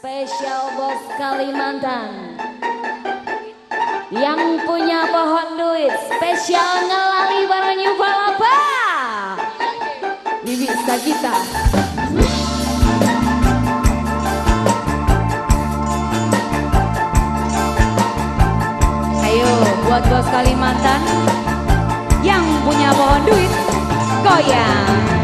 Spesial Bos Kalimantan. Yang punya pohon duit Spesial ngelali Baranyuka apa Bibi Sagita. Ayo buat bos Kalimantan Yang punya pohon duit Goyang.